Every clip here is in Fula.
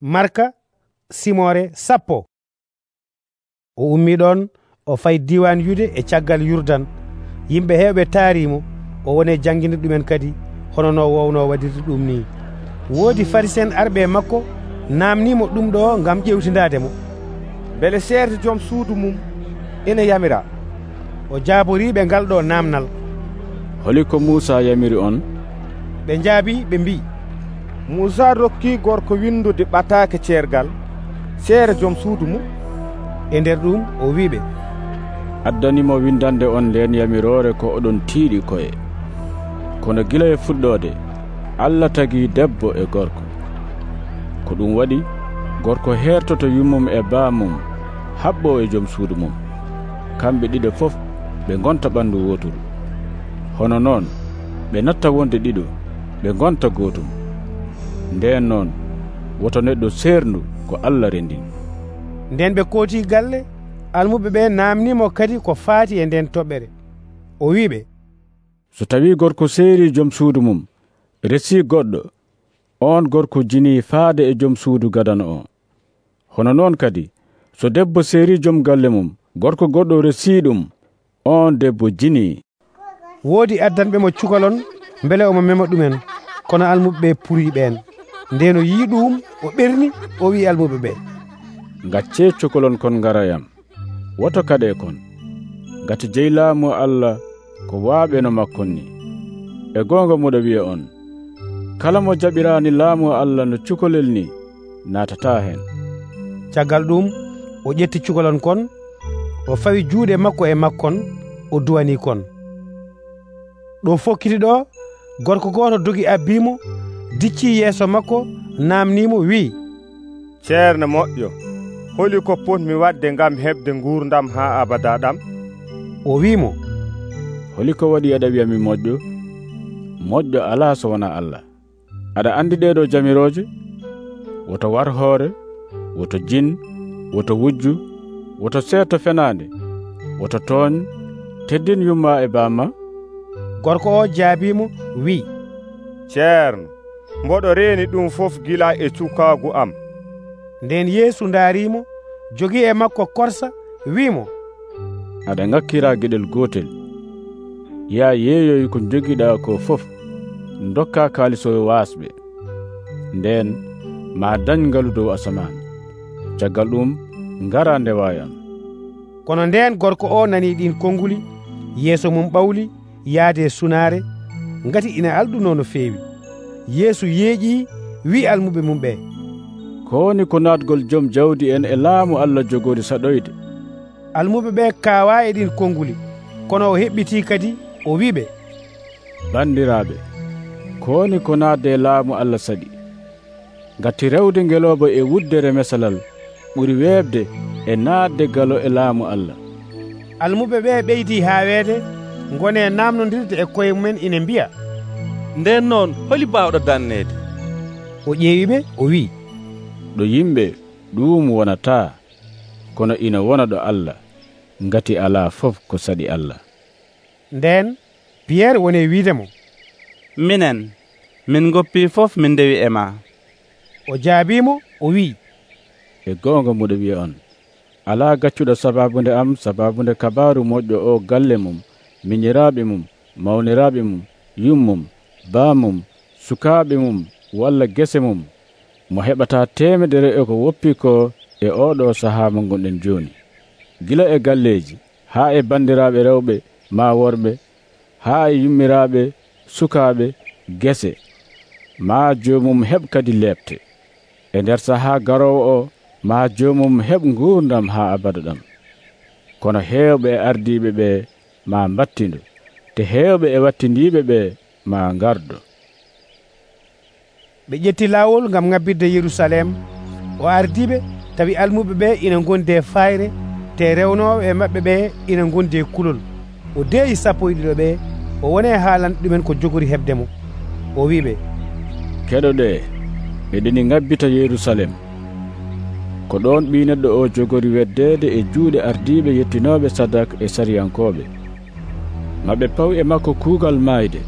marka simore sappo. O ummi ɗon o fayi diwan yude e caggal yurdan. Yimɓe heewɓe taarimo o woni e jangguini ɗumen kadi hono no wowno waɗirde ɗum ni. Woodi farisen arɓe e makko namnimo ɗum ɗo gam ƴewtidademo beele seerde joom suudu mum ene yamira. O jaaboriɓe ngal ɗo namnal holi ko moussa yamiri on. Ɓe jaabi ɓe mbi. muusa rokki gorko windude ɓataake ceergal. Seere joom suudu mum e nder ɗum o wiɓe addanimo windande on nden yamirore ko oɗon tiiɗi koye. Kono gila e fuɗɗode allah tagi debbo e gorko. Ko ɗum waɗi gorko hertoto yummum e baa mum haɓɓo e joom suudu mum. Kamɓe ɗiɗo fof ɓe gonta ɓandu woturu hono noon ɓe natta wonde ɗiɗo ɓe gonta gootum. nden noon woto neɗɗo seerndu ko allah rendin. Nden ɓe kooti galle almuɓe ɓe namnimo kadi ko faati e nden toɓɓere. O wiɓe so tawi gorko seeri joom suudu mum resi goɗɗo on gorko jini faade e joom suudu gadana o. Hono noon kadi so debbo seeri joom galle mum gorko goɗɗo resi ɗum on debbo jini. Woodi addanɓe mo cukalon beele omo mema ɗumen kono almuɓe ɓe puri ɓen ndeno yi ɗum o ɓerni o wi almuɓe ɓe gacce cukalon kon garayam woto kaɗe kon. Gati jeylaamu allah ko waaɓeno makkon ni. E goonga muɗa wiya on kala mo jaɓiraani laamu allah no cukalel ni naatata heen caggal ɗum o ƴetti cukalon kon o fawi juuɗe makko e makkon o duwani kon. Ɗo fokkiti ɗo gorko goto dogi abbimo dicci yeeso makko namnimo wi. Ceerno moƴƴo holi ko potmi wadde ngam heɓde gurdam ha abada ɗam o wimo holi ko waɗi aɗa wiyami moƴƴo. Moƴƴo ala so wona allah. Aɗa andi ɗeɗo jamiroje woto war hoore woto jin woto wujju woto seeto fenade woto tooñ teddin yumma e bamma gorko o jaabimo wi. Ceerno mboɗo reeni ɗum fof gila e cukaagu am. Nden yeesu ndaarimo jogi e makko korsa wimo aɗa ngakkira geɗel gotel ya yeeyoy ko jogiɗa ko fof dokka kaalisoyo waasɓe. Nden ma dañngalu dow asaman caggal ɗum ngara ndewayan kono nden gorko o nani ɗin konnguli yeeso mum ɓawli yaade sunaare ngati ina alɗuno no feewi. yeesu yeeƴi wi almuɓe mum ɓe kowoni ko natgol joom jawdi en e laamu allah jogori saɗoyde. Almuɓe ɓe kaawa e ɗin konnguli kono o heɓɓiti kadi o wiɓe. Bandiraɓe kowoni ko naatde e laamu allah saɗi? Ngati rewde ngelooba e wuddere mesalal ɓuri weebde e naatde galo e laamu allah. Almuɓe ɓe ɓeydi haaweede ngone namnodirde e koye mumen ina mbiya. nden noon holi bawɗo danneede o ƴeewiɓe o wi'i ɗo yimɓe ɗum wonata kono ina wona ɗo allah ngati alaa fof ko saɗi allah. Nden piyerre woni e wiide mo. Minen min goppi fof min ndewi e ma. O jaabimo o wi'i e goonga muɗo wiya on alaa gaccuɗo sababunde am sababunde kabaru moƴƴo o galle mum miñiraaɓe mum mawniraaɓe mum yummum baa mum sukaaɓe mum walla gese mum mo heɓata temedere e ko woppi ko e oɗo sahaa mo gonɗen jooni gila e galleeji haa e banndiraaɓe rewɓe ma worɓe haa e yummiraaɓe sukaaɓe gese ma joomum heɓ kadi leeɓte e nder sahaa garowo o ma joomum heɓ nguurdam haa abada ɗam. Kono heewɓe e ardiiɓe ɓe ma mbattindo. Te heewɓe e wattindiiɓe ɓe ma gardo ɓe ƴetti laawol gam ŋabbirde yerusalem. O ardiɓe tawi almuɓe ɓe ina gondi e fayre te rewnoɓe e maɓɓe ɓe ina gondi e kulol. O deeyi sappo e ɗiɗo ɓe o woni e haalande ɗumen ko jogori heɓde mo. O wiɓe keɗoɗe eɗeni ŋabbita yerusalem. Ko ɗon ɓi neɗɗo o jogori weddede e juuɗe ardiɓe yettinoɓe sadak e sariyankoɓe maɓe paw e makko kuugal mayde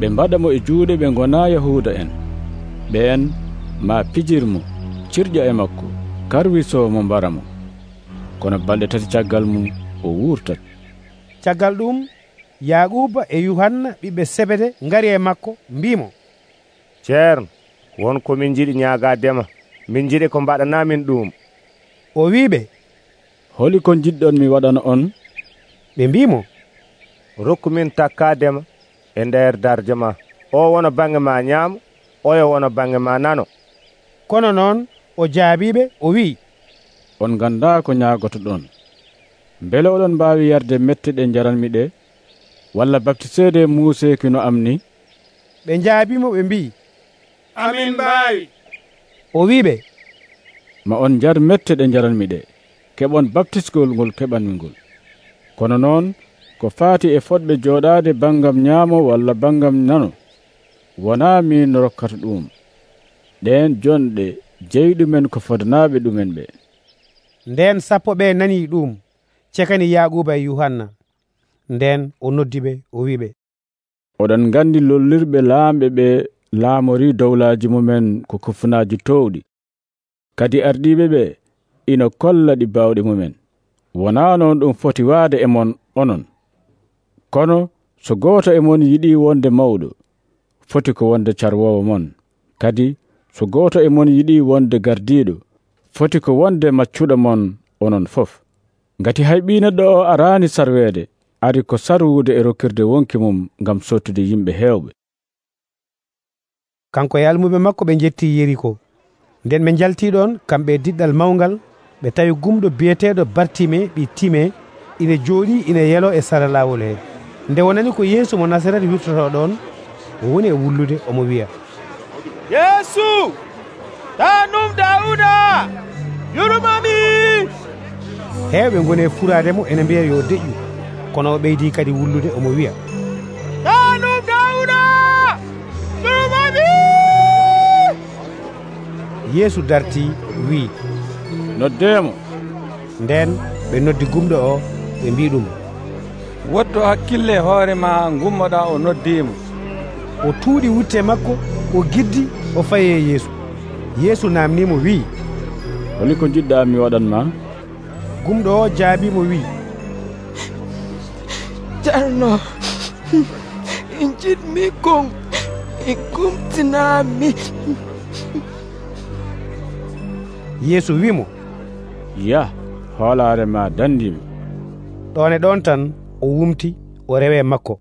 ɓe mbaɗa mo e juuɗe ɓe gona yahuda en. Ɓen ma pijirmo cirƴa e makko karwisomo mbara mo. Kono balɗe tati caggal mum o wurtat caggal ɗum yaquba e yuhanna ɓiɓɓe sebede ngari e makko mbimo ceerno wonko min jiɗi ñagadema min jiɗi ko mbaɗanamin ɗum. O wiɓe holi kon jiɗɗon mi waɗana on? ɓe mbimo rokku min takkadema e nder darje ma. O wona bange ma ñaamo oyo wona bange ma nano. Kono noon o jaabiɓe o wi on ganda ko ñagotoɗon beele oɗon mbawi yarde mette ɗe jaranmi ɗe walla baptisede muuseeki no am ni? Ɓe jaabimo ɓe mbi amin mbawi o wiɓe ma on jar mette ɗe jaranmi ɗe keɓon baptisgol ngol keɓanmi ngol kono noon ko faati e fodɓe joɗade bangam nyaamo walla bangam nano wona min rokkata ɗum. Ɗen jonɗe jeyɗumen ko fodanaɓe ɗumen ɓe. Nden sappo ɓe nani ɗum cekani yaquba e yuhanna nden o noddiɓe o wiɓe oɗon gandi lollirɓe laamɓe ɓe laamori dowlaji mumen ko kufunaji towɗi. Kadi ardiɓe ɓe ina kolla ɗi bawɗe mumen. Wona noon ɗum foti waade e mon onon. kono so gooto e mon yiɗi wonde mawɗo foti ko wonde carwowo mon. Kadi so gooto e mon yiɗi wonde gardiɗo foti ko wonde maccuɗo mon onon fof. Ngati hay ɗo o araani sarweede ari ko sarwude e rokkirde wonki mum ngam sottude yimɓe heewɓe kanko e almuɓe makko ɓe jetti yeriko nden ɓe jaltiɗon kamɓe diɗɗal mawgal ɓe tawi gumɗo biyeteɗo bartime ɓi time ina jooɗi ina yelo e sara lawol hee nde wonani ko yeesu mo nasaret wirtoto ɗon woni e wullude omo wiya yeesu! Ta ɗum dawuda yurmami hewɓe goni e furademo ene mbiya yo deƴƴu kono o ɓeydi kadi wullude omo wiya ta ɗum dawuda yurmami yeesu darti wi'i. Noddemo. Nden ɓe noddi gumɗo o ɓe mbi ɗum. Woddo hakkille hoore ma gummoɗa o noddimo o tuuɗi wutte makko o giddi o faye yeesu yeesu namnimo wi holi ko jiɗɗa mi waɗanma gumɗo o jaabimo jarno in jiɗmi kon e kumtinami yeesu wimo ya hoolare ma dandimi ɗon e ɗon tan o wumti o rewe makko.